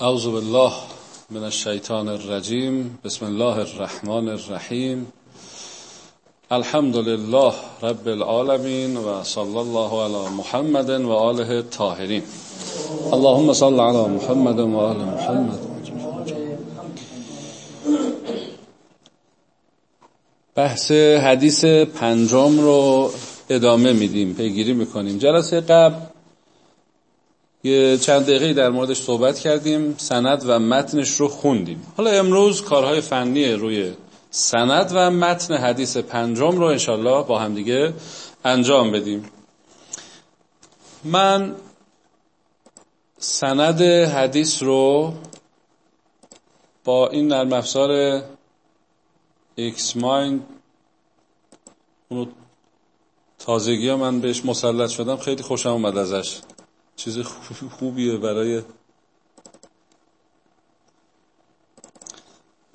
اعوذ بالله من الشیطان الرجیم. بسم الله الرحمن الرحیم. الحمد لله رب العالمین و صلی الله علی محمد و آله الطاهرین اللهم صل علی محمد و آل محمد. بحث حدیث پنجم رو ادامه میدیم پیگیری می‌کنیم. جلسه قبل یه چند دقیقه در موردش صحبت کردیم سند و متنش رو خوندیم. حالا امروز کارهای فنی روی سند و متن حدیث پنجم رو انشالله با هم دیگه انجام بدیم. من سند حدیث رو با این نرم افزار XMind اونو تازگی من بهش مسلط شدم خیلی خوشم اومد ازش. چیز خوبیه برای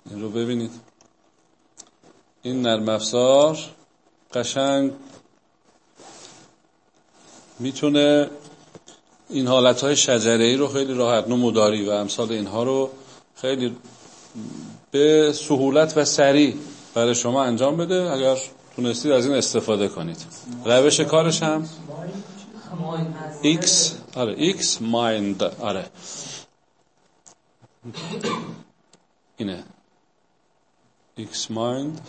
این رو ببینید. این نرم افزار قشنگ می‌تونه این حالت های شجره ای رو خیلی راحت نموداری و امثال اینها رو خیلی به سهولت و سریع برای شما انجام بده. اگر تونستید از این استفاده کنید. روش کارش هم X. آره X mind آره اینه X mind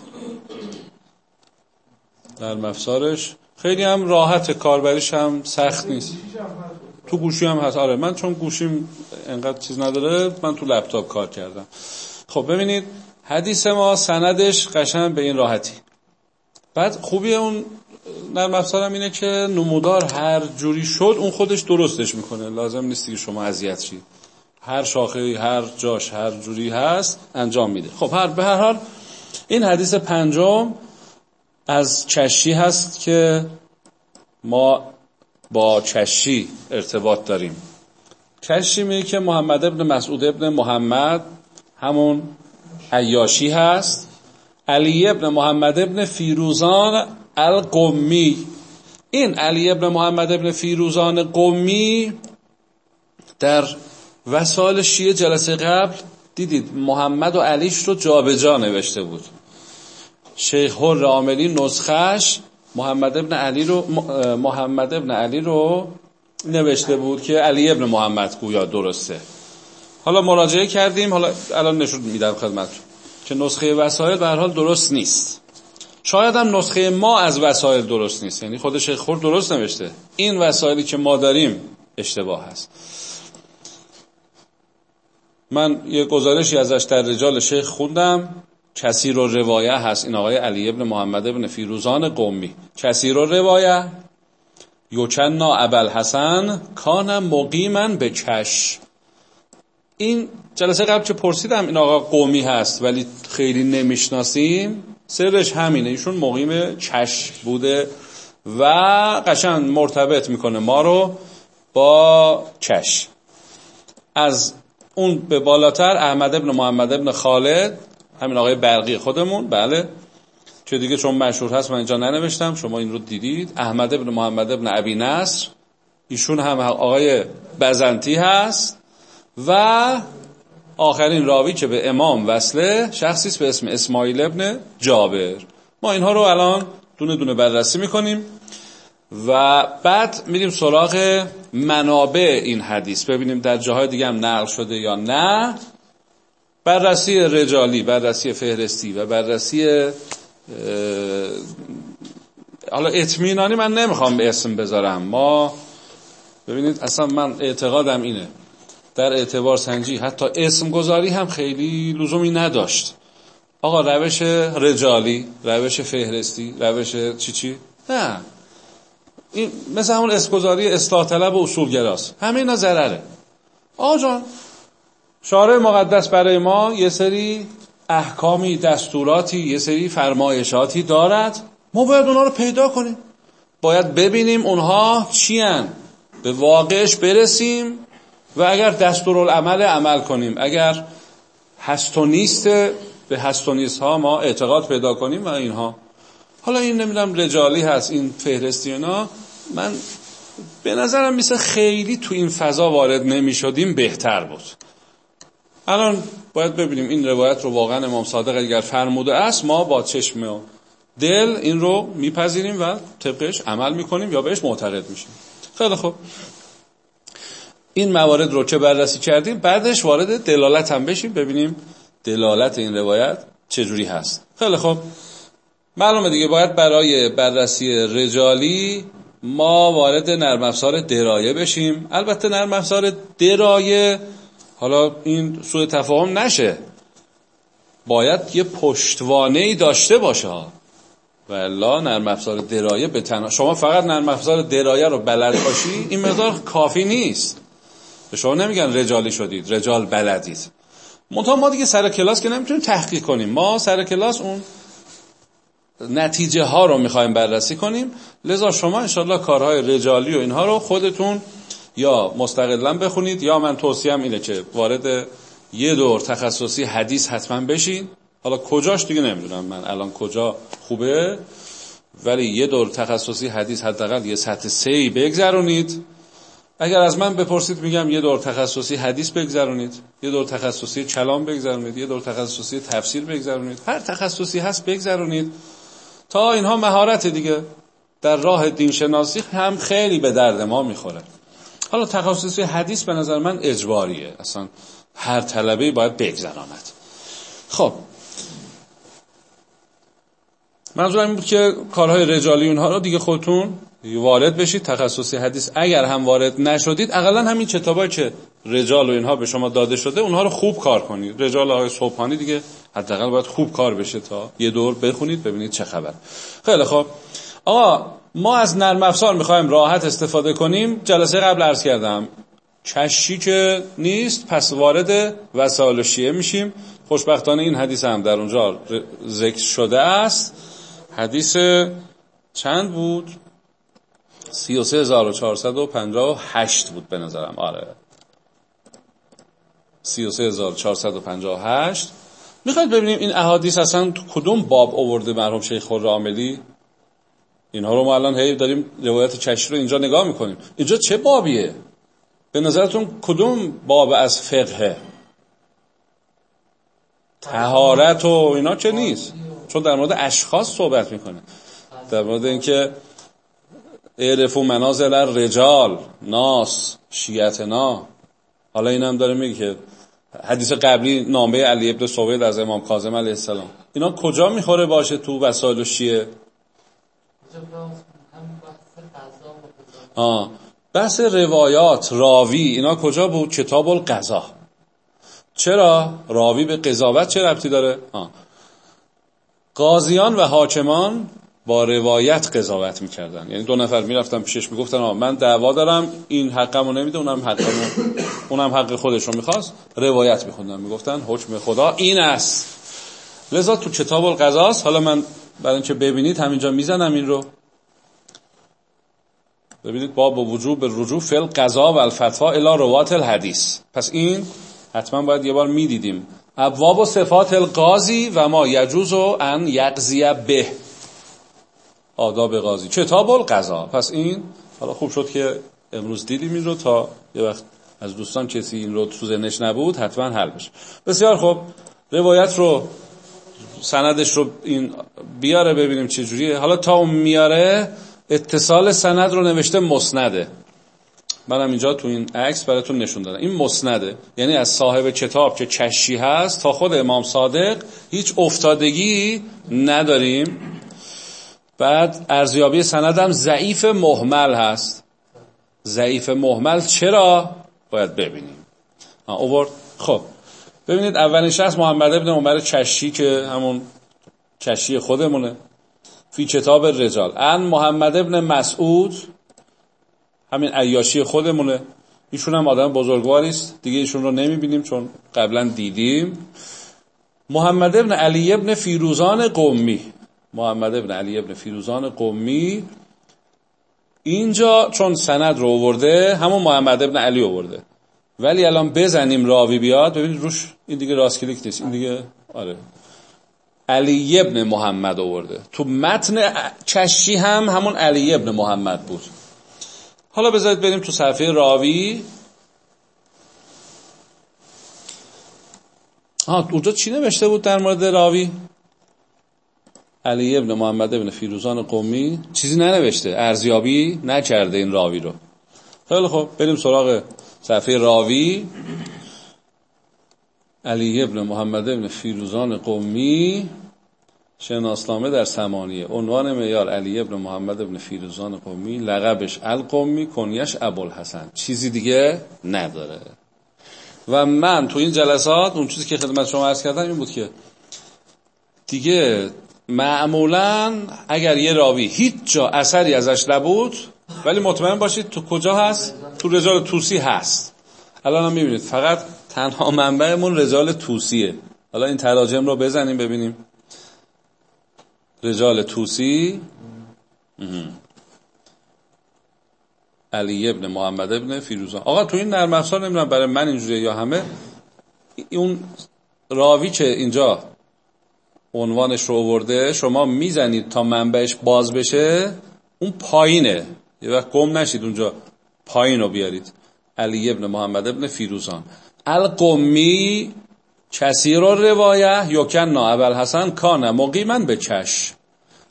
در مفسارش خیلی هم راحت کاربریش هم سخت نیست. تو گوشی هم هست. آره من چون گوشیم انقدر چیز نداره من تو لپتاپ کار کردم. خب ببینید حدیث ما سندش قشنگ به این راحتی. بعد خوبی اون نرم افزارم اینه که نمودار هر جوری شد اون خودش درستش می‌کنه. لازم نیستی که شما اذیت شید. هر شاخه هر جاش هر جوری هست انجام میده. خب هر به هر حال این حدیث پنجم از چشی هست که ما با چشی ارتباط داریم. چشی میگه که محمد ابن مسعود ابن محمد همون عیاشی هست. علی ابن محمد ابن فیروزان القمی. این علی ابن محمد ابن فیروزان قمی در وسال شیعه جلسه قبل دیدید محمد و علیش رو جابجا جا نوشته بود. شیخ هر عاملی نسخش محمد ابن علی رو محمد ابن علی رو نوشته بود که علی ابن محمد گویا درسته. حالا مراجعه کردیم حالا الان نشون میدم خدمتتون که نسخه وسایل به هر حال درست نیست. شاید هم نسخه ما از وسایل درست نیست. یعنی خود شیخ خور درست نوشته. این وسایلی که ما داریم اشتباه هست. من یه گزارشی ازش در رجال شیخ خوندم. کسی رو روایه هست. این آقای علی ابن محمد ابن فیروزان قومی. کسی رو روایه. یوچنا ابل حسن کان مقیما به کش این جلسه قبل چه پرسیدم این آقا قومی هست ولی خیلی نمی‌شناسیم. سرش همینه. ایشون مقیم چش بوده و قشن مرتبط می‌کنه ما رو با چش از اون به بالاتر احمد ابن محمد ابن خالد همین آقای برقی خودمون. بله. که دیگه چون مشهور هست من اینجا ننوشتم. شما این رو دیدید. احمد ابن محمد ابن عبی نصر. ایشون هم آقای بزنتی هست. و آخرین راوی که به امام وصله شخصی به اسم اسماعیل ابن جابر. ما اینها رو الان دونه دونه بررسی می‌کنیم و بعد میریم سراغ منابع این حدیث. ببینیم در جاهای دیگه هم نقل شده یا نه. بررسی رجالی بررسی فهرستی و بررسی حالا اطمینانی من نمی‌خوام به اسم بذارم. ما ببینید اصلا من اعتقادم اینه. در اعتبار سنجی حتی اسم گذاری هم خیلی لزومی نداشت. آقا روش رجالی روش فهرستی روش چی چی؟ نه. این مثل همون اسمگذاری اصلاح طلب و اصولگراست. همه اینا ضرره. آقا جان شارع مقدس برای ما یه سری احکامی دستوراتی یه سری فرمایشاتی دارد. ما باید اونها رو پیدا کنیم. باید ببینیم اونها چی به واقعش برسیم. و اگر دستورالعمل عمل کنیم اگر هست و نیست به هست و نیست ها ما اعتقاد پیدا کنیم و اینها. حالا این نمی‌دونم رجالی هست این فهرستی اینا. من به نظرم میسه خیلی تو این فضا وارد نمی شدیم بهتر بود. الان باید ببینیم این روایت رو واقعا امام صادق اگر فرموده است ما با چشم و دل این رو میپذیریم و طبقش عمل می‌کنیم یا بهش معتقد میشیم. خیلی خوب. این موارد رو که بررسی کردیم؟ بعدش وارد دلالت هم بشیم ببینیم دلالت این روایت چجوری هست. خیلی خوب. معلومه دیگه باید برای بررسی رجالی ما وارد نرم افزار درایه بشیم. البته نرم افزار درایه حالا این سوء تفاهم نشه. باید یه پشتوانه ای داشته باشه. و الا نرم افزار درایه به تنها شما فقط نرم افزار درایه رو بلد باشی این مقدار کافی نیست. به شما نمیگن رجالی شدید رجال بلدید. منتها ما دیگه سر کلاس که نمی‌تونیم تحقیق کنیم. ما سر کلاس اون نتیجه ها رو می‌خوایم بررسی کنیم. لذا شما انشالله کارهای رجالی و اینها رو خودتون یا مستقلا بخونید یا من توصیم اینه که وارد یه دور تخصصی حدیث حتما بشین. حالا کجاش دیگه نمی‌دونم من الان کجا خوبه ولی یه دور تخصصی حدیث حداقل یه سطح سه بگذرونید. اگر از من بپرسید میگم یه دور تخصصی حدیث بگذرونید یه دور تخصصی کلام بگذرونید یه دور تخصصی تفسیر بگذرونید هر تخصصی هست بگذرونید. تا اینها مهارت دیگه. در راه دین شناسی هم خیلی به درد ما می‌خوره. حالا تخصصی حدیث به نظر من اجباریه. اصلا هر طلبه باید بگذراند. خب. منظورم این بود که کارهای رجالی اونها رو دیگه خودتون وارد بشید تخصصی حدیث اگر هم وارد نشدید اقلا همین کتابایی که رجال و اینها به شما داده شده اونها رو خوب کار کنید. رجال های صبحانی دیگه حداقل باید خوب کار بشه تا یه دور بخونید ببینید چه خبر. خیلی خوب. آقا ما از نرم افزار می‌خوایم راحت استفاده کنیم. جلسه قبل عرض کردم. چشی که نیست پس وارد وسایل شیعه میشیم. خوشبختانه این حدیث هم در اونجا ذکر شده است. حدیث چند بود؟ 33458 بود به نظرم. آره. 33458 می‌خواید ببینیم این احادیث اصلا تو کدوم باب آورده مرحوم شیخ عاملی؟ اینها رو ما الان هی داریم روایت چشم رو اینجا نگاه می‌کنیم. اینجا چه بابیه؟ به نظرتون کدوم باب از فقه تهارت و اینا چه نیست. چون در مورد اشخاص صحبت می‌کنه. در مورد اینکه اعرفو منازل رجال ناس شیعتنا حالا این هم داره میگه که حدیث قبلی نامه علی ابن سوید از امام کاظم علیه السلام. اینا کجا می‌خوره باشه تو وسایل و شیعه؟ آه. بحث روایات راوی اینا کجا بود؟ کتاب القضا. چرا؟ راوی به قضاوت چه ربطی داره؟ آه. قاضیان و حاکمان با روایت قضاوت می‌کردن. یعنی دو نفر می‌رفتن پیشش می‌گفتن آه من دعوا دارم این حقمو نمیده اونم حقمو اونم حق خودش رو می‌خواست روایت میخوندن. می‌گفتن حکم خدا این است. لذا تو کتاب القضاست حالا من برای اینکه ببینید همینجا می‌زنم این رو. ببینید با با وجوب رجوع فل قضا و الفتوا الی روات الحدیث. پس این حتما باید یه بار می‌دیدیم. ابواب و صفات القاضی و ما یجوز و ان یقضی به. آداب قاضی. کتاب القضا. پس این حالا خوب شد که امروز دیدیم این رو تا یه وقت از دوستان کسی این رو تو ذهنش نبود حتما حل بشه. بسیار خوب. روایت رو سندش رو این بیاره ببینیم چه جوریه. حالا تا اون میاره اتصال سند رو نوشته مسنده. منم اینجا تو این عکس براتون نشون دادم. این مسنده. یعنی از صاحب کتاب که چشی هست تا خود امام صادق هیچ افتادگی نداریم. بعد ارزیابی سندم ضعیف محمل هست. ضعیف محمل چرا؟ باید ببینیم. اوورد. خب ببینید اولین شخص محمد ابن عمر چشی که همون چشی خودمونه. فی کتاب رجال. ان محمد ابن مسعود همین عیاشی خودمونه. ایشون هم آدم بزرگواری است. دیگه ایشون رو نمی‌بینیم چون قبلا دیدیم. محمد ابن علی ابن فیروزان قومی. محمد ابن علی ابن فیروزان قومی. اینجا چون سند رو آورده همون محمد ابن علی آورده. ولی الان بزنیم راوی بیاد ببینید روش این دیگه راست کلیک نیست این دیگه آره. علی ابن محمد آورده. تو متن چشی هم همون علی ابن محمد بود. حالا بذارید بریم تو صفحه راوی. آه اونجا چی نوشته بود در مورد راوی؟ علی ابن محمد ابن فیروزان قومی چیزی ننوشته ارزیابی نکرده این راوی رو. خیلی خب بریم سراغ صفحه راوی. علی ابن محمد ابن فیروزان قومی شناسنامه در سمانیه. عنوان میار علی ابن محمد ابن فیروزان قومی لقبش القومی کنیش ابوالحسن. چیزی دیگه نداره. و من تو این جلسات اون چیزی که خدمت شما عرض کردم این بود که دیگه معمولا اگر یه راوی هیچ جا اثری ازش نبود ولی مطمئن باشید تو کجا هست؟ تو رجال توسی هست. الان هم می‌بینید فقط تنها منبعمون رجال توسیه. حالا این تراجم رو بزنیم ببینیم. رجال توسی. علی ابن محمد ابن فیروزان آقا تو این نرم افزار نمی‌دونم برای من اینجوریه یا همه. اون راوی که اینجا عنوانش رو آورده شما می‌زنید تا منبعش باز بشه اون پایینه. یه وقت گم نشید اونجا پایین رو بیارید. علی ابن محمد ابن فیروزان. القمی کسی رو روایه یکن اول حسن کان مقیما به چش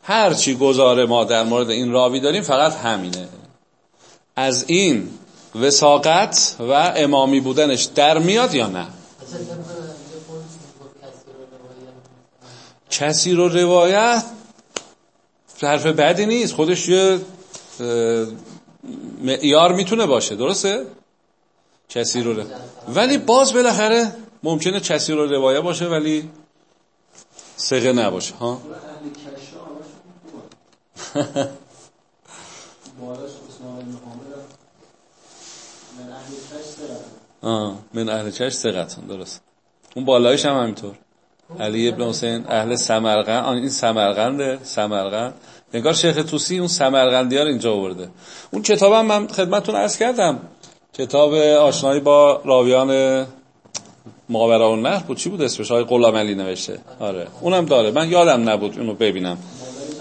هرچی گزاره ما در مورد این راوی داریم فقط همینه. از این وساقت و امامی بودنش در میاد یا نه؟ کسی رو روایت حرف بدی نیست. خودش یه معیار می‌تونه باشه. درسته؟ کسی رو ولی باز بالاخره ممکنه کسی رو روایه باشه ولی سقه نباشه ها؟ من اهل چش سقتون درست اون بالایش هم همینطور. علی ابن حسین اهل سمرقند این سمرقنده سمرقند نگار شیخ توسی اون سمرقندی ها رو اینجا آورده. اون کتابم من خدمتتون عرض کردم. کتاب آشنایی با راویان ماورا و نهر بود. چی بود اسمش؟ های غلام علی نوشته. آره. اونم داره. من یادم نبود اونو ببینم.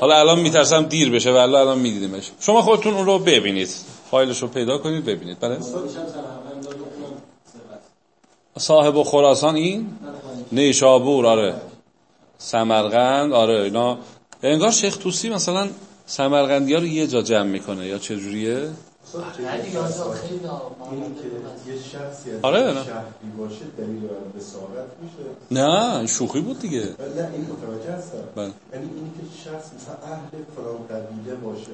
حالا الان میترسم دیر بشه ولی الان میدیدیمش شما خودتون اون رو ببینید. فایلش رو پیدا کنید ببینید. بله. صاحب خراسان این؟ نیشابور آره. سمرقند آره اینا. انگار شیخ توسی مثلا سمرقندی ها رو یه جا جمع می‌کنه یا چه جوریه؟ آره نه. نه شوخی بود دیگه. نه این متوجه هستم بله. یعنی این که شخص مثلا اهل فلان قبیله باشه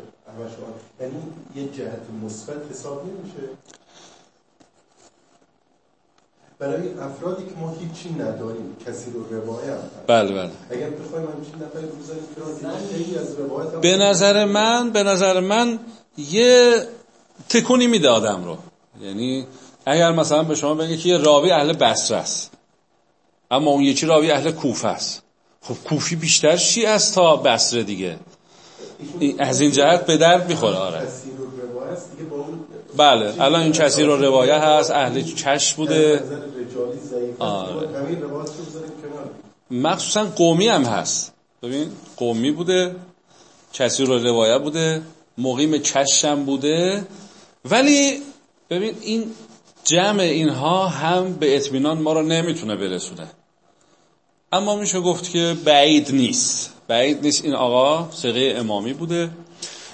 یعنی یه جهت مثبت حساب نمیشه؟ برای افرادی که ما هیچی نداریم کسی رو روایت بله بله. اگر بخوایم همچین نفری بزنیم که از روایت به نظر من به نظر من یه تکونی میده آدم رو. یعنی اگر مثلا به شما بگه که یه راوی اهل بصره است اما اون یکی راوی اهل کوفه است. خب کوفی بیشتر چی است تا بصره دیگه؟ از این جهت به درد می‌خوره آره. بله الان این کسی رو روایت هست اهل چش بوده. آره. مخصوصا قومی هم هست. ببین قومی بوده کسی رو روایت بوده مقیم چشم بوده. ولی ببین این جمع اینها هم به اطمینان ما رو نمی‌تونه برسونه. اما میشه گفت که بعید نیست. بعید نیست. این آقا سقه امامی بوده.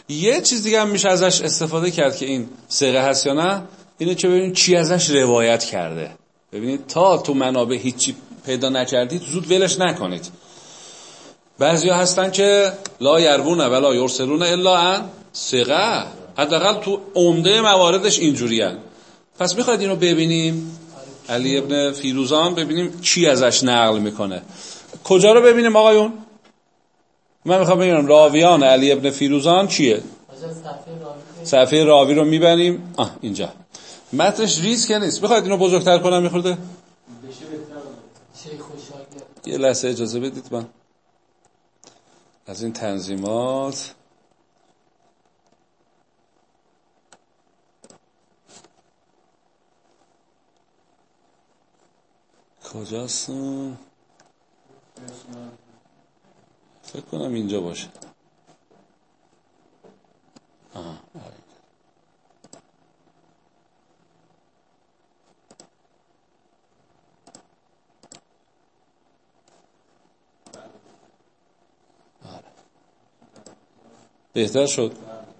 یه چیز دیگه هم میشه ازش استفاده کرد که این سقه هست یا نه اینه که ببینید چی ازش روایت کرده. ببینید تا تو منابع هیچی پیدا نکردید زود ولش نکنید. بعضی هستن که لا یربون ولا یرسلون الا ان سقه حداقل تو عمده مواردش اینجوریه پس می‌خواید اینو ببینیم؟ علی ابن فیروزان ببینیم چی ازش نقل می‌کنه. کجا رو ببینیم آقایون؟ من می‌خوام ببینم راویان علی ابن فیروزان چیه؟ صفحه راوی رو می‌بریم. آه اینجا. متنش ریز که نیست. بخواید اینو بزرگتر کنم؟ میخورده؟ یه لحظه اجازه بدید من. از این تنظیمات. کجاست؟ فکر کنم اینجا باشه. آره. آره. بهتر شد؟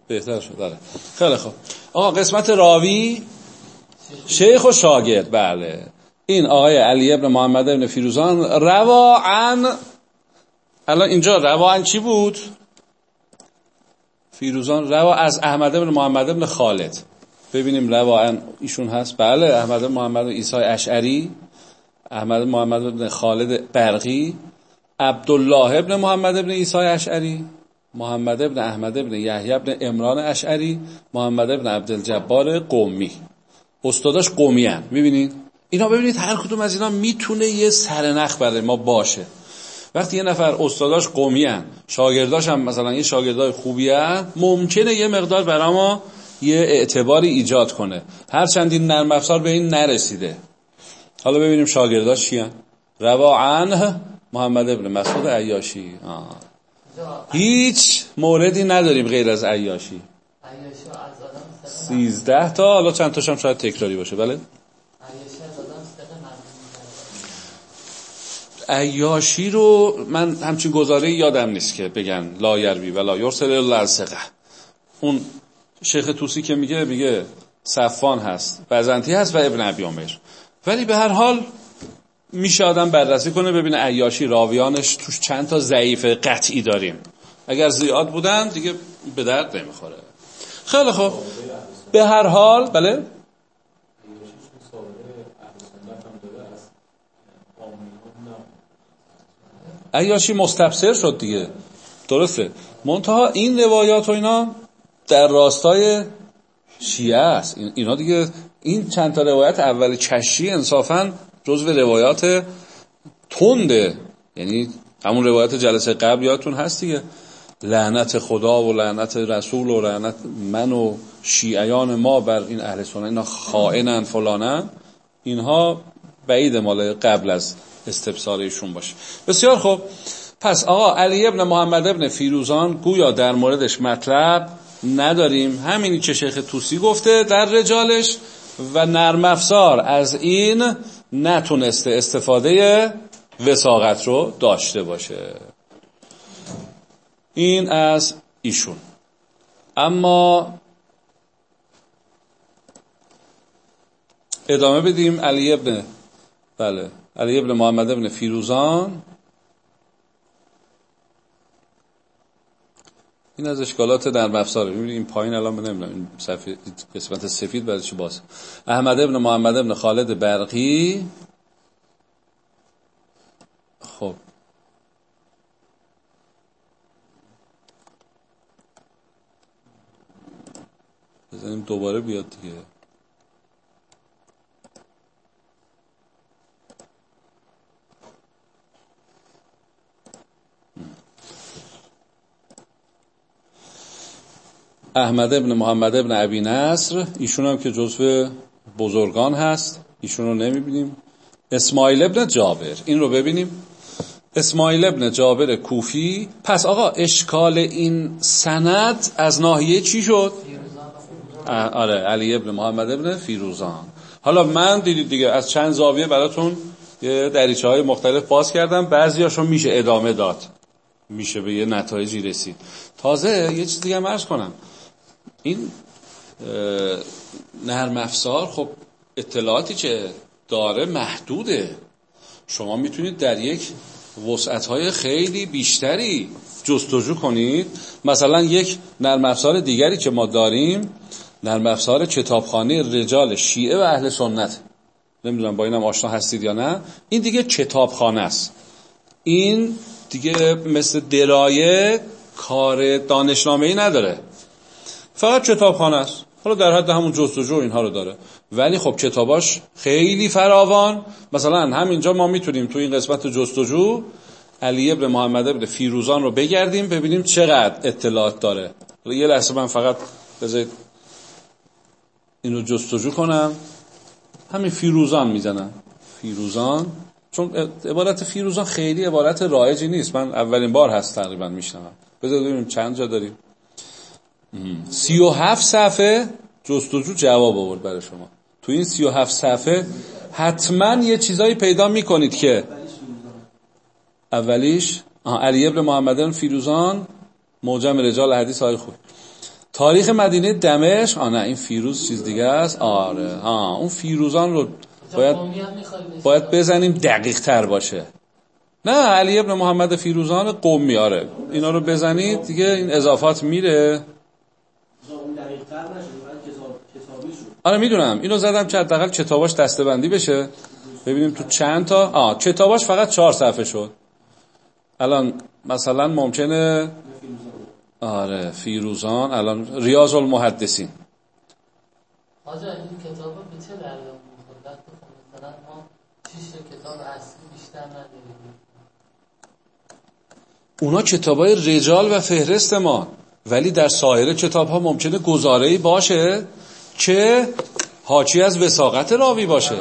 بهتر شد بله خیلی خوب. آقا قسمت راوی؟ شیخ و شاگرد بله. این آقای علی ابن محمد ابن فیروزان روا عن الان اینجا روا عن چی بود؟ فیروزان روا از احمد ابن محمد ابن خالد. ببینیم روا عن ایشون هست. بله احمد ابن محمد ایسای اشعری احمد محمد ابن خالد برقی عبدالله ابن محمد ابن ایسای اشعری محمد ابن احمد ابن یحیی ابن امران اشعری محمد ابن عبدالجبار قومی. استاداش قومی هن. می‌بینید؟ اینا ببینید هر کدوم از اینا می‌تونه یه سرنخ برای ما باشه. وقتی یه نفر استاداش قومی هن شاگرداش هم مثلا یه شاگردای خوبی هن ممکنه یه مقدار برای ما یه اعتباری ایجاد کنه. هرچند این نرم افزار به این نرسیده. حالا ببینیم شاگرداش چی هن. روا عنه محمد ابن مسعود عیاشی. آه. هیچ موردی نداریم غیر از عیاشی. سیزده تا حالا چند تاشم شاید تکراری باشه. بله؟ عیاشی رو من همچین گزاره یادم نیست که بگن لا یروی ولا یرسل الا اون شیخ توسی که میگه میگه صفان هست بزنتی هست و ابن ابی عمر. ولی به هر حال میشه آدم بررسی کنه ببینه عیاشی راویانش توش چند تا ضعیف قطعی داریم. اگر زیاد بودن دیگه به درد نمی‌خوره. خیلی خوب. به هر حال بله؟ عیاشی مستبصر شد دیگه. درسته. منتها این روایات و اینا در راستای شیعه است. اینا دیگه این چند تا روایت اول چشی انصافا جزو روایات تنده. یعنی همون روایت جلسه قبل یادتون هست دیگه. لعنت خدا و لعنت رسول و لعنت من و شیعیان ما بر این اهل سنت اینا خائنن فلانن. اینها بعید مال قبل از استبصارشون باشه. بسیار خوب. پس آقا علی ابن محمد ابن فیروزان گویا در موردش مطلب نداریم. همینی که شیخ توسی گفته در رجالش و نرم افزار از این نتونسته استفاده وساقت رو داشته باشه. این از ایشون. اما ادامه بدیم علی ابن بله. علی ابن محمد ابن فیروزان. این از اشکالات در مفساره می‌بینید این پایین الان نمی‌دونم. این سفید قسمت سفید بعدش باز. احمد ابن محمد ابن خالد برقی. خب. بزنیم دوباره بیاد دیگه. احمد ابن محمد ابن عبی نصر ایشون هم که جزو بزرگان هست. ایشون رو نمی‌بینیم. اسماعیل ابن جابر. این رو ببینیم. اسماعیل ابن جابر کوفی. پس آقا اشکال این سند از ناحیه چی شد؟ آره علی ابن محمد ابن فیروزان. حالا من دیدید دیگه از چند زاویه براتون یه دریچه های مختلف باز کردم. بعضی میشه ادامه داد. میشه به یه نتایجی رسید. تازه یه چیز دیگه مرز کنم. این نرم افزار خب اطلاعاتی که داره محدوده. شما می‌تونید در یک وسعت های خیلی بیشتری جستجو کنید. مثلا یک نرم افزار دیگری که ما داریم نرم افزار کتابخانه رجال شیعه و اهل سنت. نمی‌دونم با اینم آشنا هستید یا نه. این دیگه کتابخانه است. این دیگه مثل درایه کار دانشنامه ای نداره. فقط کتابخانه است. حالا در حد همون جستجو اینها رو داره. ولی خب کتاباش خیلی فراوان. مثلا همینجا ما می‌تونیم تو این قسمت جستجو علی ابن محمد ابن فیروزان رو بگردیم ببینیم چقدر اطلاعات داره. یه لحظه من فقط بذارید این رو جستجو کنم. همین فیروزان می‌زنم فیروزان؟ چون عبارت فیروزان خیلی عبارت رایجی نیست. من اولین بار هست تقریبا میشنم بذارید ببینیم چند جا داریم. سی و هفت صفحه جستجو جواب آورد برای شما. تو این سی و هفت صفحه حتما یه چیزایی پیدا می‌کنید که اولیش علی ابن محمد فیروزان موجم رجال حدیث های خوب. تاریخ مدینه دمشق آ نه این فیروز چیز دیگه است؟ آره ها اون فیروزان رو باید باید بزنیم دقیق تر باشه. نه علی ابن محمد فیروزان قومی آره اینا رو بزنید دیگه این اضافات میره. آره می‌دونم. اینو زدم که حداقل کتاباش دستبندی بشه. ببینیم تو چند تا. آه کتاباش فقط چهار صفحه شد. الان مثلا ممکنه آره فیروزان الان ریاض المحدثین. آجا این کتاب به چه دلیل مثلا ما کتاب اصلی بیشتر نداریم. اونا کتاب های رجال و فهرست ما. ولی در سایر کتاب ها ممکنه گزاره باشه که حاچی از وساقت راوی باشه.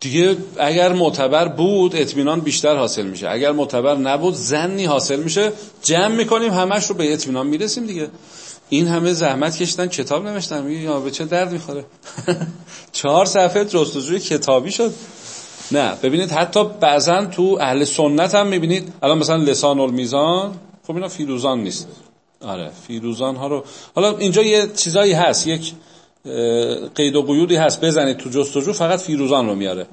دیگه اگر معتبر بود اطمینان بیشتر حاصل میشه. اگر معتبر نبود زنی حاصل میشه. جمع می‌کنیم همش رو به اطمینان می‌رسیم دیگه. این همه زحمت کشیدن کتاب نوشتن. یا به چه درد می‌خوره؟ چهار صفحه جستجوی کتابی شد. نه ببینید حتی بعضا تو اهل سنت هم می‌بینید. الان مثلا لسان المیزان خب اینا فیروزان نیست. آره فیروزان ها رو حالا اینجا یه چیزایی هست. یک قید و قیودی هست. بزنید تو جستجو فقط فیروزان رو میاره.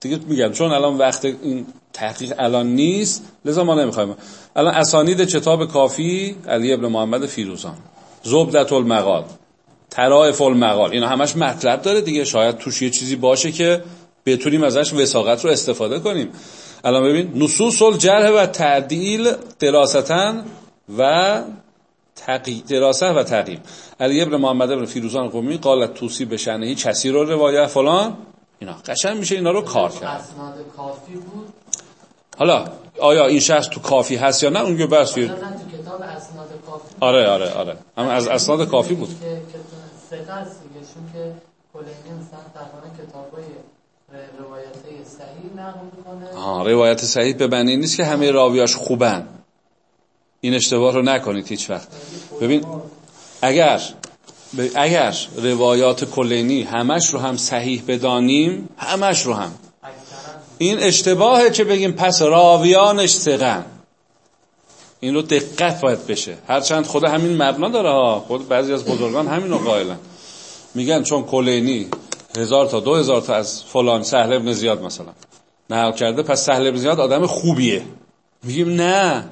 دیگه میگم چون الان وقت این تحقیق الان نیست لذا ما نمی‌خوایم. الان اسانید کتاب کافی علی ابن محمد فیروزان. زبدت المقال ترائف المقال اینا همش مطلب داره دیگه. شاید توش یه چیزی باشه که بتونیم ازش وساقت رو استفاده کنیم. الان ببین نصوص الجرح و تعدیل دراستن و تقیید دراسه و تقییم. علی ابن محمد ابن فیروزان قومی قالت توسی به شنهی کسی رو روایت فلان. اینا قشنگ میشه اینا رو کار کرد. کافی بود؟ حالا آیا این شخص تو کافی هست یا نه؟ اون بس تو کتاب اسناد کافی آره آره آره. اما از اسناد کافی بود. که که کلینی مثلا کتابای روایت صحیح نقل می‌کنه؟ آه روایت صحیح به معنی نیست که همه راویاش خوبن. این اشتباه رو نکنید هیچ وقت. ببین اگر اگر روایات کلینی همش رو هم صحیح بدانیم همش رو هم. این اشتباهه که بگیم پس راویانش سقن این رو دقت باید بشه. هرچند خود همین مبنا داره ها. خود بعضی از بزرگان همین رو قائلن. میگن چون کلینی هزار تا دو هزار تا از فلان سهل ابن زیاد مثلا. نقل کرده پس سهل ابن زیاد آدم خوبیه. میگیم نه.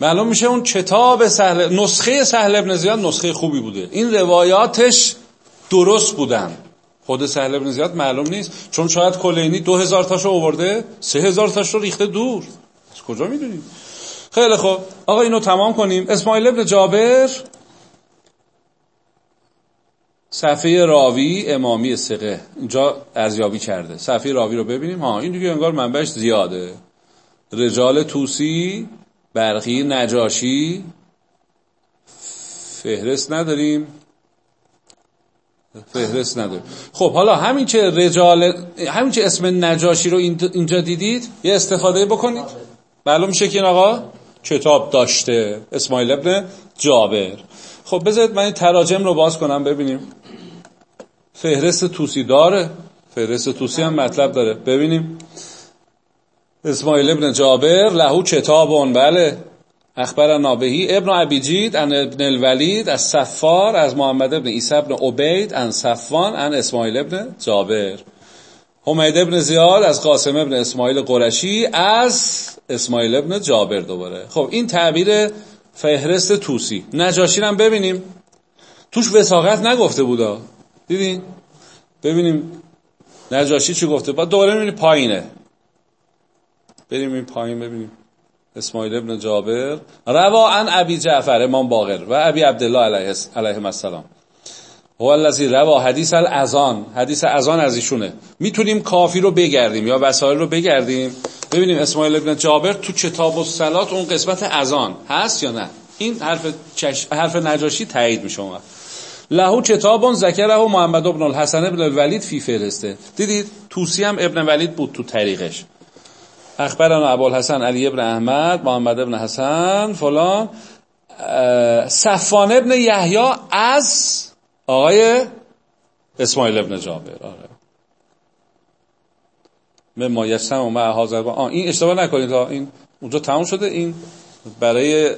معلوم میشه اون کتاب سهل نسخه سهل ابن زیاد نسخه خوبی بوده. این روایاتش درست بودن. خود سهل ابن زیاد معلوم نیست. چون شاید کلینی دو هزار تاشو آورده سه هزار تاش رو ریخته دور. از کجا می‌دونیم؟ خیلی خوب. آقا اینو تمام کنیم. اسماعیل ابن جابر صفحه راوی امامی سقه اینجا ارزیابی کرده. صفحه راوی رو ببینیم. ها این دیگه انگار منبعش زیاده. رجال توسی برقی نجاشی. فهرست نداریم. فهرست نداریم. خب حالا همین که رجال همین که اسم نجاشی رو اینجا دیدید؟ یه استفاده بکنید. معلوم میشه که آقا کتاب داشته. اسماعیل ابن جابر. خب بذارید من این تراجم رو باز کنم ببینیم. فهرست توسی داره. فهرست توسی هم مطلب داره. ببینیم. اسماعیل ابن جابر لهو کتابون. بله. اخبر نابهی. ابن عبیجید ان ابن الولید از صفار از محمد ابن عیسی ابن عبید ان صفوان ان اسماعیل ابن جابر. حمید ابن زیاد از قاسم ابن اسماعیل قرشی از اسماعیل ابن جابر دوباره. خب این تعبیر فهرست توسی. نجاشی هم ببینیم. توش وساقت نگفته بودا. دیدین ببینیم نجاشی چی گفته. با دوباره می‌بینی پایینه. بریم این پایین ببینیم. اسماعیل ابن جابر. روا عن ابی جعفر امام باقر و ابی عبدالله علیه علیه السلام. هو الذی روا حدیث الاذان. حدیث اذان از ایشونه. می‌تونیم کافی رو بگردیم یا وسایل رو بگردیم؟ ببینیم اسماعیل ابن جابر تو کتاب الصلات اون قسمت اذان هست یا نه؟ این حرف چش... حرف نجاشی تایید میشه اون لهو کتابون ذکره محمد ابن الحسن ابن الولید فی فرسته دیدید؟ توسی هم ابن ولید بود تو طریقش. اخبران ابوالحسن علی ابن احمد محمد ابن حسن فلان. صفان ابن یحیی از آقای اسماعیل ابن جابر. آره. به ما یسم و آه این اشتباه نکنید. این اونجا تموم شده. این برای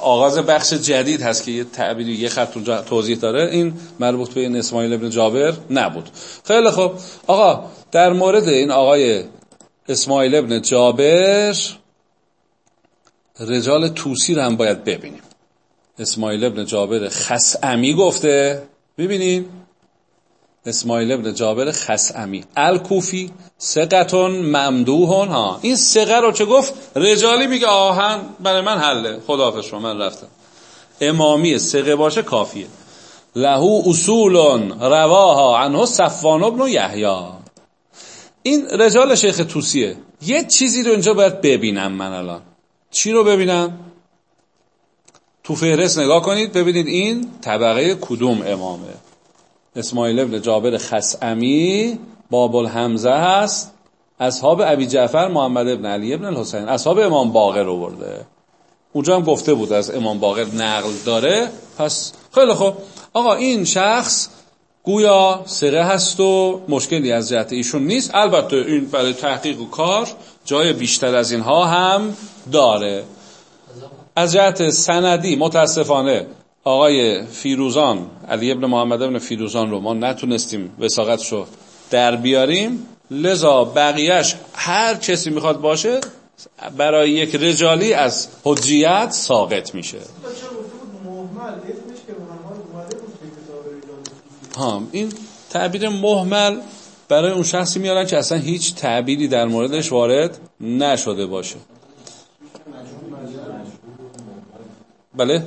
آغاز بخش جدید هست که یه تعبیری یه خط توضیح داره. این مربوط به این اسماعیل ابن جابر نبود. خیلی خب آقا در مورد این آقای اسماعیل ابن جابر رجال توسی رو هم باید ببینیم. اسماعیل ابن جابر خسعمی گفته. ببینیم اسماعیل ابن جابر خسعمی الکوفی سقتون ممدوهون ها این سقه رو چه گفت؟ رجالی میگه آهن برای من حله. خداحافظ شما من رفتم. امامی سقه باشه کافیه. لهو اصولون رواها عنه صفوان ابن یحیی. این رجال شیخ توسیه. یه چیزی رو اینجا باید ببینم من الان. چی رو ببینم؟ تو فهرست نگاه کنید ببینید این طبقه کدوم امامه. اسماعیل ابن جابر خسعمی باب الحمزه هست. اصحاب ابی جعفر محمد ابن علی ابن الحسین. اصحاب امام باقر رو برده. اونجا هم گفته بود از امام باقر نقل داره. پس خیلی خوب. آقا این شخص گویا سره هست و مشکلی از جهت ایشون نیست. البته این برای تحقیق و کار جای بیشتر از اینها هم داره. از جهت سندی متاسفانه آقای فیروزان علی ابن محمد ابن فیروزان رو ما نتونستیم وساقتش رو در بیاریم. لذا بقیهش هر کسی می‌خواد باشه برای یک رجالی از حجیت ساقط میشه. ها این تعبیر محمل برای اون شخصی میارن که اصلا هیچ تعبیری در موردش وارد نشده باشه. بله؟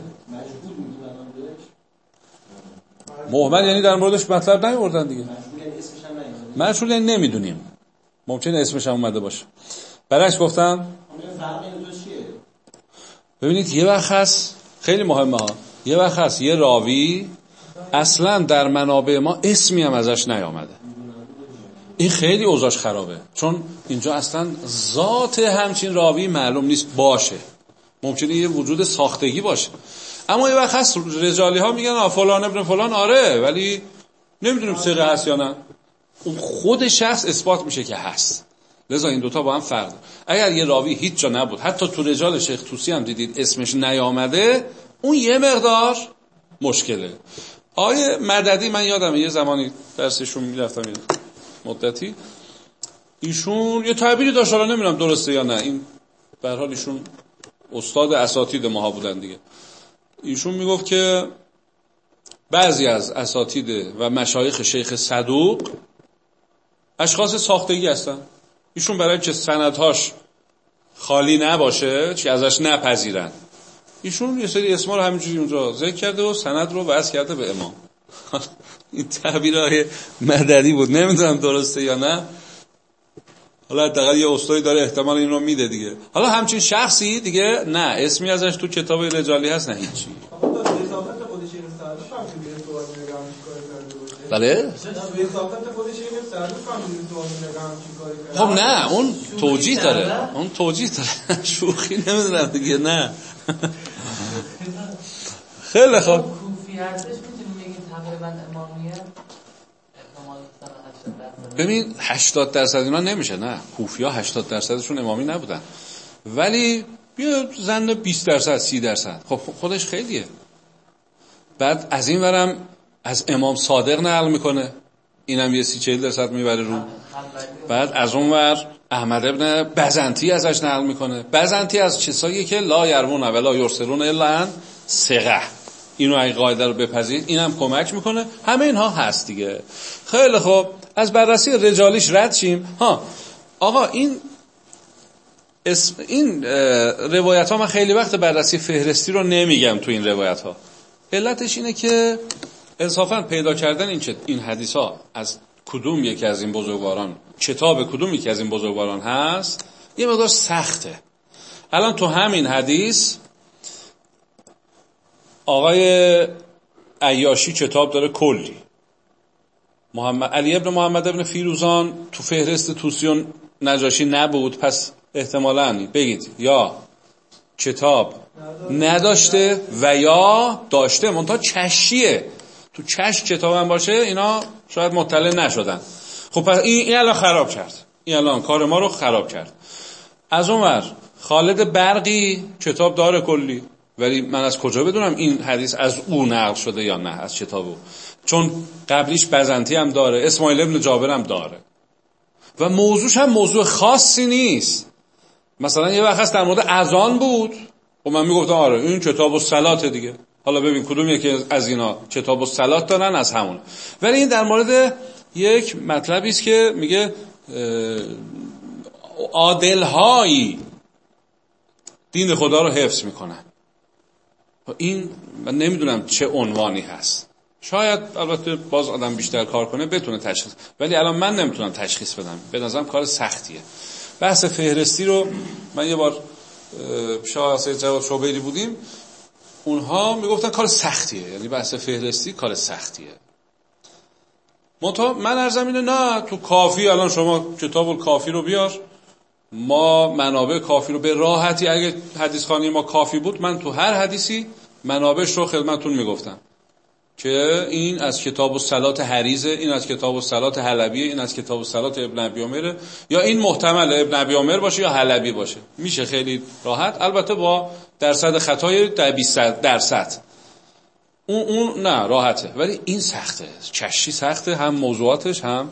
محمل یعنی در موردش مطلب نیوردن دیگه. مجهول یعنی نمی‌دونیم. ممکنه اسمش هم اومده باشه. برعکس گفتم. ببینید یه وقت هست خیلی مهمه ها. یه وقت هست یه راوی اصلا در منابع ما اسمی هم ازش نیامده. این خیلی اوضاش خرابه. چون اینجا اصلا ذات همچین راوی معلوم نیست باشه. ممکنه یه وجود ساختگی باشه. اما یه وقت هست رجالی ها میگن فلان ابن فلان آره ولی نمی‌دونیم سقه هست یا نه. اون خود شخص اثبات میشه که هست. لذا این دوتا با هم فرق اگر یه راوی هیچ جا نبود حتی تو رجال شیخ توسی هم دیدید اسمش نیامده اون یه مقدار مشکله. آیه مددی من یادم یه زمانی درسشون می‌رفتم مدتی. ایشون یه تعبیری داشت حالا نمی‌دونم درسته یا نه. این به حال ایشون استاد اساتید ماها بودن دیگه. ایشون می‌گفت که بعضی از اساتید و مشایخ شیخ صدوق اشخاص ساختگی هستن. ایشون برای که سندهاش خالی نباشه چی ازش نپذیرن. ایشون یه سری اسما رو همینجوری اونجا ذکر کرده و سند رو وضع کرده به امام. این تعبیرهای مددی بود. نمی‌دونم درسته یا نه. حالا حداقل یه استادی داره احتمال این رو میده دیگه. حالا همچین شخصی دیگه؟ نه اسمی ازش تو کتاب رجالی هست نه هیچی. بله؟ خب نه اون توجیه داره. اون توجیه داره. شوخی نمی‌دونم دیگه نه. خیلی خوب. ببین 80 درصد اینا نمیشه نه. کوفیا 80 درصدشون امامی نبودن. ولی بیا زن 20 درصد 30 درصد. خب خودش خیلیه. بعد از این ورم از امام صادق نقل می‌کنه. اینم یه سی چهل درصد می‌بره رو. بعد از اون ور احمد ابن بزنتی ازش نقل می‌کنه. بزنتی از چیزایی که لا یرمون ولا یرسلون الا سقه. اینو اگه قاعده رو بپذیرید اینم کمک می‌کنه. همه اینها هست دیگه. خیلی خوب. از بررسی رجالیش رد شیم. ها آقا این اسم این روایت ها من خیلی وقت بررسی فهرستی رو نمیگم تو این روایت ها علتش اینه که انصافا پیدا کردن این این حدیث ها از کدوم یکی از این بزرگواران کتاب کدوم یکی از این بزرگواران هست؟ یه مقدار سخته. الان تو همین حدیث آقای عیاشی کتاب داره کلی. محمد علی ابن محمد ابن فیروزان تو فهرست توسیون نجاشی نبود. پس احتمالا بگید یا کتاب نداشته و یا داشته. منتها چشیه. تو چش کتاب هم باشه اینا شاید مطلع نشدن. خب پس این, الان خراب کرد. این الان کار ما رو خراب کرد. از اونور خالد برقی کتاب داره کلی. ولی من از کجا بدونم این حدیث از او نقل شده یا نه از کتاب چون قبلیش بزنتی هم داره اسماعیل ابن جابر هم داره. و موضوعش هم موضوع خاصی نیست. مثلا یه وقت هست در مورد اذان بود. و خب من می‌گفتم آره این کتاب و سلات دیگه. حالا ببین کدوم یکی از اینا کتاب و سلات دارن از همون. ولی این در مورد یک مطلبی است که میگه عادلهایی دین خدا رو حفظ می‌کنن. این من نمی‌دونم چه عنوانی هست. شاید البته باز آدم بیشتر کار کنه بتونه تشخیص ولی الان من نمی‌تونم تشخیص بدم. به نظرم کار سختیه. بحث فهرستی رو من یه بار شاه سید جواد شوبیری بودیم اونها می‌گفتن کار سختیه. یعنی بحث فهرستی کار سختیه. من ارزم اینه نه تو کافی الان شما کتاب کافی رو بیار. ما منابع کافی رو به راحتی اگه حدیث خانی ما کافی بود من تو هر حدیثی منابعش رو خدمتون می‌گفتم. که این از کتاب و سلات حریزه این از کتاب و سلات حلبیه این از کتاب و سلات ابن ابی یا این محتمل ابن ابی باشه یا حلبی باشه. میشه خیلی راحت. البته با درصد خطای در 20 درصد. اون اون نه راحته. ولی این سخته. چشی سخته. هم موضوعاتش هم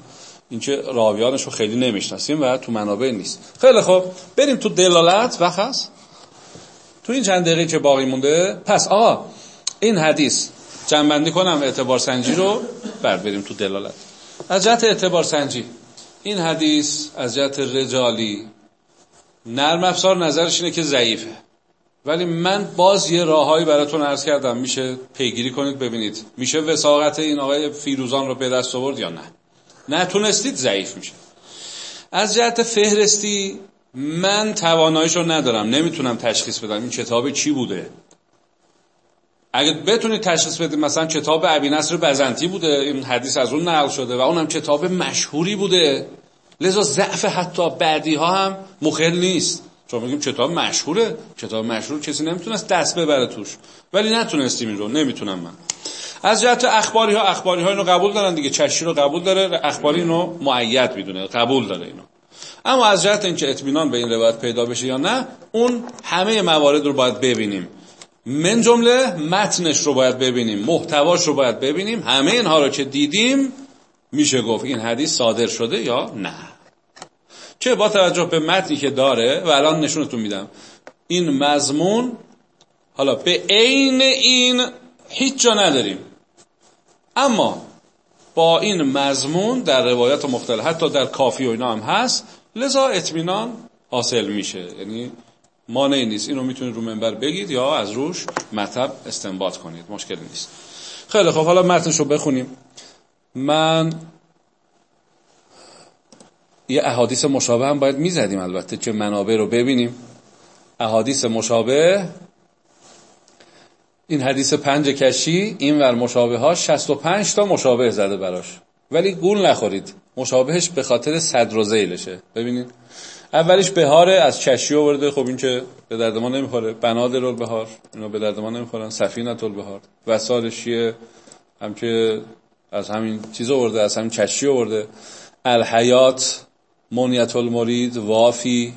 اینکه راویانش رو خیلی نمی‌شناسیم و تو منابع نیست. خیلی خب بریم تو دلالت. وقت هست تو این چند دقیقه که باقی مونده. پس آقا این حدیث جنبندی کنم اعتبار سنجی رو بر بریم تو دلالت. از جهت اعتبار سنجی این حدیث از جهت رجالی نرم افزار نظرش اینه که ضعیفه. ولی من باز یه راههایی براتون عرض کردم. میشه پیگیری کنید ببینید. میشه وساقت این آقای فیروزان رو به دست آورد یا نه؟ نتونستید ضعیف میشه. از جهت فهرستی من تواناییش رو ندارم. نمی‌تونم تشخیص بدم این کتاب چی بوده. اگه بتونید تشخیص بدید مثلا کتاب ابی نصر بزنتی بوده این حدیث از اون نقل شده و اونم کتاب مشهوری بوده لذا ضعف حتی بعدی ها هم مخل نیست. چون میگیم کتاب مشهوره کتاب مشهور کسی نمی‌تونست دست ببره توش. ولی نتونستیم این رو نمی‌تونم من. از جهت اخباری ها اخباری ها اینو قبول دارن دیگه چشی رو قبول داره اخباری اینو معید می‌دونه قبول داره اینو. اما از جهت اینکه اطمینان به این روایت پیدا بشه یا نه اون همه موارد رو باید ببینیم. من جمله متنش رو باید ببینیم محتواش رو باید ببینیم. همه اینها رو که دیدیم میشه گفت این حدیث صادر شده یا نه؟ چه با توجه به متنی که داره و الان نشونتون میدم. این مضمون حالا به عین این هیچ جا نداریم. اما با این مضمون در روایت مختلف حتی در کافی و اینا هم هست لذا اطمینان حاصل میشه. یعنی مانعی نیست. اینو می‌تونید رو منبر بگید یا از روش مطلب استنباط کنید. مشکلی نیست. خیلی خب حالا متنشو بخونیم. من یه احادیث مشابه هم باید می‌زدیم البته که منابع رو ببینیم. احادیث مشابه. این حدیث پنج کشی این ور مشابه ها 65 تا مشابه زده براش. ولی گول نخورید. مشابهش به خاطر صدر و زیلشه ببینید. اولیش بهاره از کشی آورده. خب این که به درد ما نمی‌خوره. بنادر البهار اینا به درد ما نمی‌خورن. سفینت البهار. وسالشیه هم که از همین چیز آورده از همین کشی آورده. الحیات منیت المرید وافی.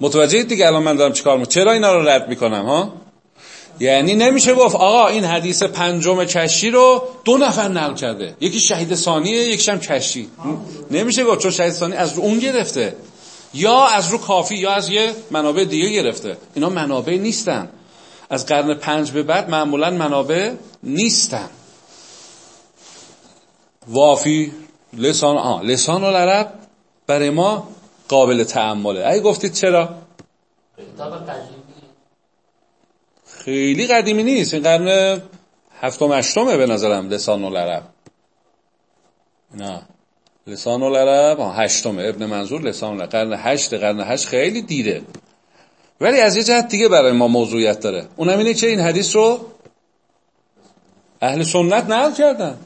متوجه دیگه الان من دارم چیکار می‌کنم؟ چرا اینا رو رد می‌کنم ها؟ یعنی نمیشه گفت آقا این حدیث پنجم کشی رو دو نفر نقل کرده. یکی شهید ثانیه یکیش هم کشی نمیشه گفت چون شهید ثانی از اون گرفته. یا از رو کافی یا از یه منابع دیگه گرفته. اینا منابع نیستن. از قرن پنج به بعد معمولا منابع نیستن. وافی لسان آه لسان العرب برای ما قابل تعمله. اگه گفتید چرا؟ خیلی قدیمی. نیست. این قرن هفتم هشتمه به نظرم لسان العرب نه لسان العرب هشتمه ابن منظور لسان العرب. قرن هشت قرن هشت خیلی دیره. ولی از یه جهت دیگه برای ما موضوعیت داره. اونم اینه که این حدیث رو اهل سنت نقل کردن.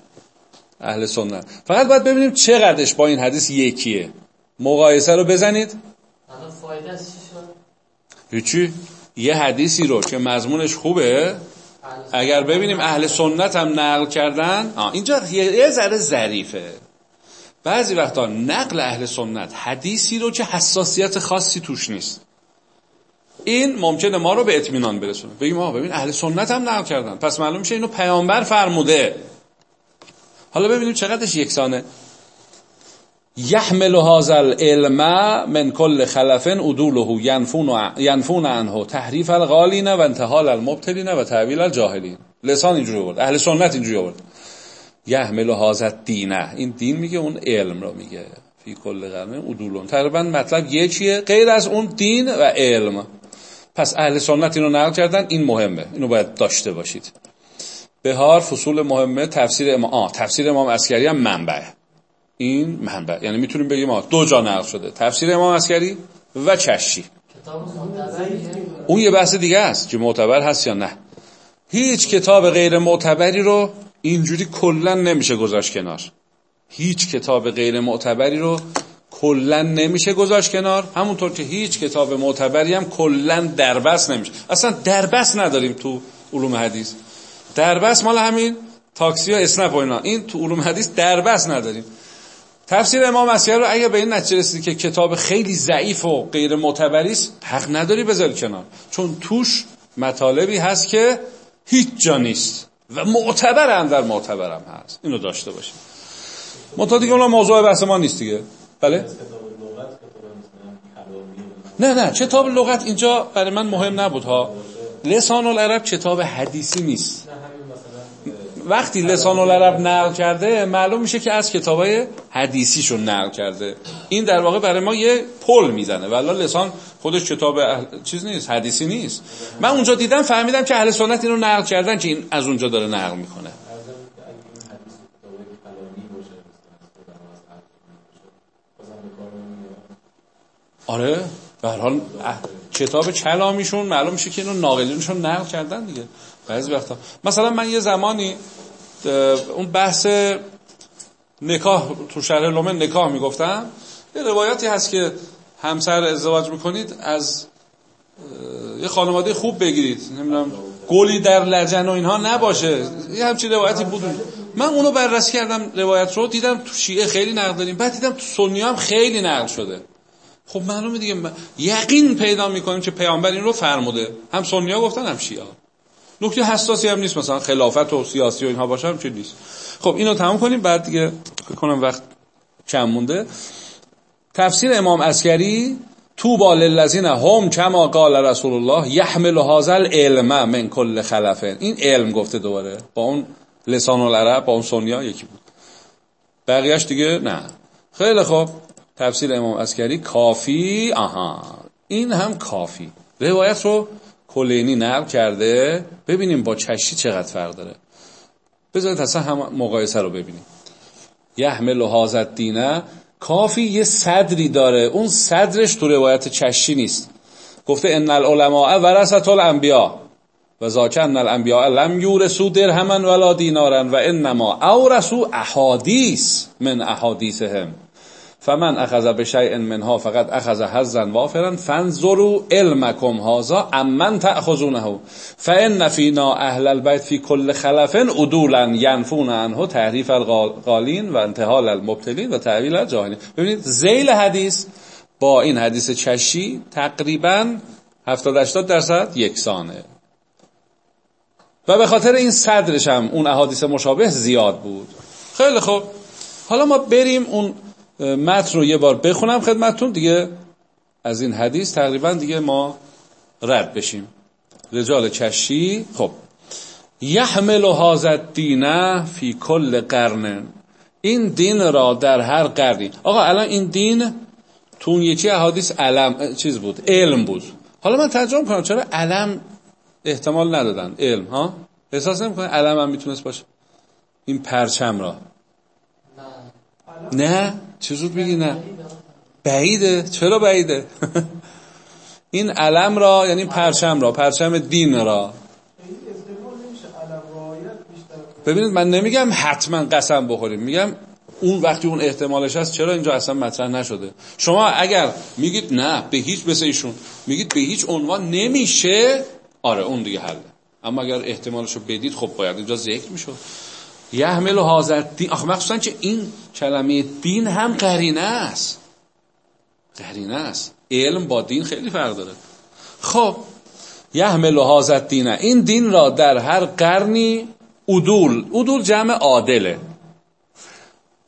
اهل سنت. فقط باید ببینیم چقدرش با این حدیث یکیه. مقایسه رو بزنید. هیچی. یه حدیثی رو که مضمونش خوبه. اگر ببینیم اهل سنت هم نقل کردن. آه اینجا یه ذره ظریفه بعضی وقتا نقل اهل سنت حدیثی رو که حساسیت خاصی توش نیست. این ممکنه ما رو به اطمینان برسونه. بگیم آقا ببین اهل سنت هم نقل کردن. پس معلوم میشه اینو پیامبر فرموده. حالا ببینیم چقدرش یکسانه. یحمل هذا العلم من کل خلف ادوله ینفون ینفون عنه تحریف الغالین و انتحال المبتلین و تعویل الجاهلین. لسان اینجوری بود اهل سنت اینجوری بود یحمل هذا دینه. این دین میگه اون علم رو میگه. فی کل قرن ادولون تقریبا مطلب یه چیه؟ غیر از اون دین و علم. پس اهل سنت اینو نقل کردن این مهمه. اینو باید داشته باشید. بهار فصول مهمه تفسیر امام آه تفسیر امام عسکری هم منبع. این منبع. یعنی می‌تونیم بگیم آه دو جا نقل شده. تفسیر امام عسکری و چشی. اون یه بحث دیگه است که معتبر هست یا نه. هیچ کتاب غیر معتبری رو اینجوری کلا نمیشه گذاشت کنار. هیچ کتاب غیر معتبری رو کلا نمیشه گذاشت کنار. همونطور که هیچ کتاب معتبری هم کلا دربست نمیشه. اصلا دربست نداریم تو علوم حدیث. دربست مال همین تاکسی ها اسنپ و اینا. این تو علوم حدیث دربست نداریم. تفسیر امام اسیر رو اگه به این نتیجه رسیدی که کتاب خیلی ضعیف و غیر معتبری است حق نداری بذاری کنار. چون توش مطالبی هست که هیچ جا نیست. و معتبر هم در معتبرم هست. اینو داشته باشیم. منتها دیگه اون موضوع بحث ما نیست دیگه. بله؟ نه نه. کتاب لغت اینجا برای من مهم نبود ها. لسان العرب کتاب حدیثی نیست. وقتی لسان العرب نقل کرده معلوم میشه که از کتابای حدیثیشون نقل کرده. این در واقع برای ما یه پل می‌زنه. ولی لسان خودش کتاب چیز نیست حدیثی نیست. من اونجا دیدم فهمیدم که اهل سنت اینو نقل کردن که این از اونجا داره نقل می‌کنه. آره به حال کتاب کلامیشون معلوم میشه که اینو ناقلینشون نقل کردن دیگه. بعضی وقتا. مثلا من یه زمانی اون بحث نکاح تو شرح لومن نکاح می‌گفتم. یه روایتی هست که همسر ازدواج می‌کنید از یه خانواده خوب بگیرید. نمی‌دونم گلی در لجن و اینها نباشه. یه همچین روایتی بود. من اونو بررسی کردم روایت رو دیدم تو شیعه خیلی نقل داریم. بعد دیدم تو سنی هم خیلی نقل شده. خب معلومه دیگه یقین پیدا می‌کنیم که پیامبر این رو فرموده. هم سنی ها گفتن هم شیعه نکته حساسی هم نیست. مثلا خلافت و سیاسی و اینها باشه هم چه نیست. خب اینو تمام کنیم. بعد دیگه کنم وقت کم مونده. تفسیر امام عسکری تو با للذین هم کما قال رسول الله یحمل هذا العلم من کل خلفه این علم گفته دوباره. با اون لسان العرب با اون سنیا یکی بود. بقیهش دیگه نه. خیلی خوب. تفسیر امام عسکری کافی. آها. این هم کافی. روایت رو کلینی نقل کرده ببینیم با چشی چقدر فرق داره. بذارید اصلا هم مقایسه رو ببینیم. یحمل و حاضت دینه کافی یه صدری داره. اون صدرش تو روایت چشی نیست. گفته ان العلماء ورثت الانبیا و ذاک ان الانبیاء لم یورثوا درهما ولا دینارا و انما اورثوا احادیث من احادیثهم فمن اخذ به شیء منها فقط اخذ حظا وافرا فانظروا علمکم هذا امن تاخذونه فان فینا اهل البيت فی کل خلف عدولا ينفون عنه تحریف القالین و انتحال المبتلین و تعویل الجاهلین. ببینید ذیل حدیث با این حدیث چشی تقریبا 70 80 درصد یکسانه. و به خاطر این صدرش هم اون احادیث مشابه زیاد بود. خیلی خوب. حالا ما بریم اون متن رو یه بار بخونم خدمتتون دیگه از این حدیث تقریبا دیگه ما رد بشیم. رجال چشی خب. یحمل هازد دینه فی کل قرن. این دین را در هر قرنی. آقا الان این دین تو اون یکی احادیث علم چیز بود علم بود. حالا من ترجمه کنم چرا علم احتمال ندادن؟ علم ها؟ احساس نمی‌کنه علم هم می‌تونست باشه؟ این پرچم را. نه؟ چه زود میگی نه؟ بعیده. چرا بعیده؟ این علم را یعنی پرچم را پرچم دین را. ببینید من نمیگم حتما قسم بخوریم. میگم اون وقتی اون احتمالش هست چرا اینجا اصلا مطرح نشده؟ شما اگر میگید نه به هیچ مثل ایشون میگید به هیچ عنوان نمیشه آره اون دیگه حله. اما اگر احتمالش رو بدید خب باید اینجا ذکر می‌شد. یحمل حاضر دین. آخه مخصوصا که این کلمه دین هم قرینه است. قرینه است. علم با دین خیلی فرق داره. خب یحمل هازت دینه این دین را در هر قرنی ادول ادول جمع عادله.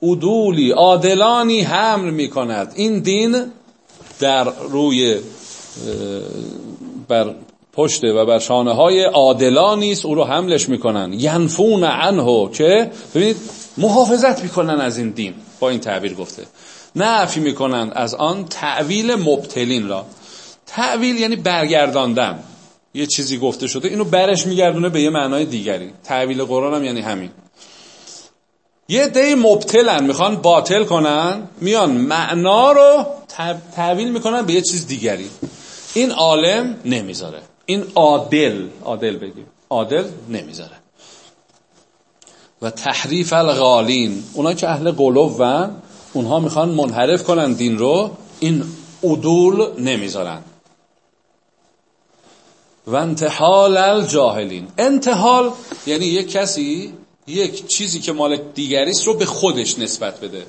ادولی عادلانی حمل می کند این دین در روی بر پشت و بر شانه های عادلانی است او رو حملش می‌کنن. ینفون عنه. که ببینید محافظت می‌کنن از این دین. با این تعبیر گفته. نفی می‌کنن از آن تعویل مبتلین را. تعویل یعنی برگرداندن. یه چیزی گفته شده اینو برش میگردونه به یه معنای دیگری. تعویل قرآن هم یعنی همین. یه دی مبتلن می‌خوان باطل کنن میان معنا رو تعویل می‌کنن به یه چیز دیگری. این عالم نمی‌ذاره. این عادل عادل بگیم. عادل نمی‌ذاره. و تحریف الغالین. اونا که اهل قلوب و اونها می‌خوان منحرف کنن دین رو این عدول نمی‌ذارن. و انتحال الجاهلین. انتحال یعنی یک کسی یک چیزی که مال دیگریست رو به خودش نسبت بده.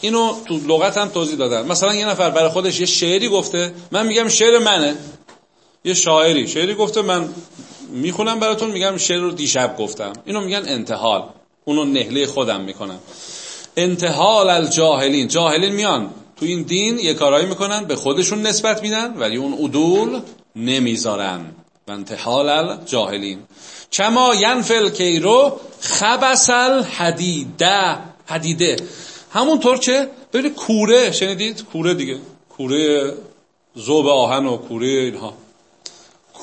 اینو تو لغت هم توضیح دادن. مثلا یه نفر برای خودش یه شعری گفته من میگم شعر منه. یه شاعری شعری گفته من می‌خونم براتون میگم شعر رو دیشب گفتم. اینو میگن انتحال. اونو نهله خودم می‌کنم. انتحال الجاهلین. جاهلین میان. تو این دین یه کارایی می‌کنن به خودشون نسبت میدن ولی اون عدول نمی‌ذارن. و انتحال الجاهلین. کما ینفل کیرو خبسل حدیده حدیده. همونطور که ببینید کوره شنیدید؟ کوره دیگه. کوره زوب آهن و کوره اینها.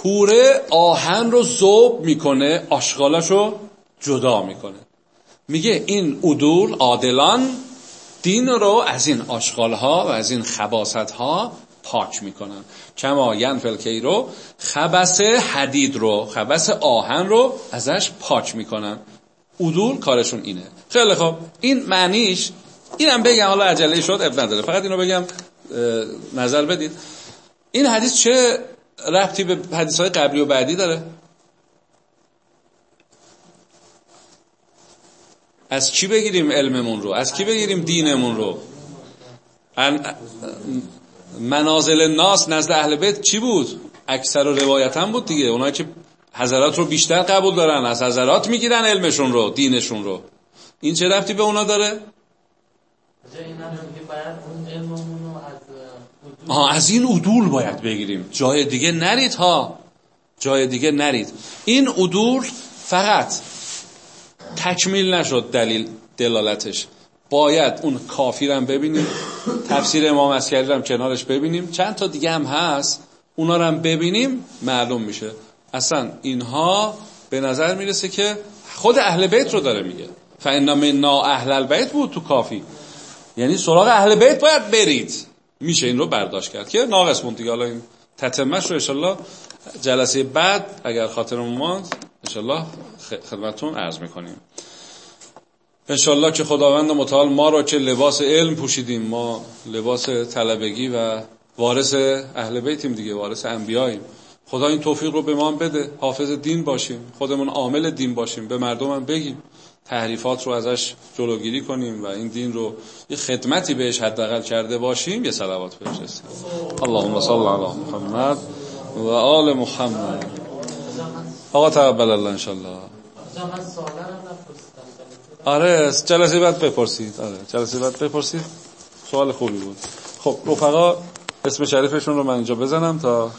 کوره آهن رو زوب می‌کنه آشغالش جدا می‌کنه. میگه این ادول عادلان دین رو از این آشغالها و از این خباست پاک می‌کنن. کما ینفل رو خبس حدید رو خبس آهن رو ازش پاک می‌کنن. ادول کارشون اینه. خیلی خب این معنیش اینم بگم حالا عجله شد اب نداره. فقط اینو بگم نظر بدید این حدیث چه ربطی به حدیث های قبلی و بعدی داره. از کی بگیریم علممون رو؟ از کی بگیریم دینمون رو؟ منازل ناس نزد اهل بیت چی بود؟ اکثر و روایت هم بود دیگه. اونایی که حضرات رو بیشتر قبول دارن از حضرات می‌گیرن علمشون رو دینشون رو. این چه رفتی به اونا داره؟ آه از این ادول باید بگیریم. جای دیگه نرید ها. جای دیگه نرید. این ادول فقط تکمیل نشد دلیل دلالتش. باید اون کافیرم ببینیم. تفسیر امام اسکری هم کنارش ببینیم. چند تا دیگه هم هست. اونا رو هم ببینیم معلوم میشه. اصلا اینها به نظر می‌رسه که خود اهل بیت رو داره میگه. فانا منا اهل البیت بود تو کافی. یعنی سراغ اهل بیت باید برید. میشه این رو برداشت کرد. که ناقص مون دیگه. حالا این تتمش رو انشالله جلسه بعد اگر خاطرمون ماند انشالله خدمتون عرض می‌کنیم. انشالله که خداوند متعال ما را که لباس علم پوشیدیم. ما لباس طلبگی و وارث اهل بیتیم دیگه وارث انبیاییم. خدا این توفیق رو به ما بده. حافظ دین باشیم. خودمون عامل دین باشیم. به مردم بگیم. تحریفات رو ازش جلوگیری کنیم و این دین رو یه خدمتی بهش حداقل کرده باشیم یه صلوات بفرستیم اللهم صل علی محمد و آل محمد. آقا تقبل الله انشالله آره جلسه بعد بپرسید. آره جلسه بعد بپرسید. سوال خوبی بود. خب رفقا اسم شریفشون رو من اینجا بزنم تا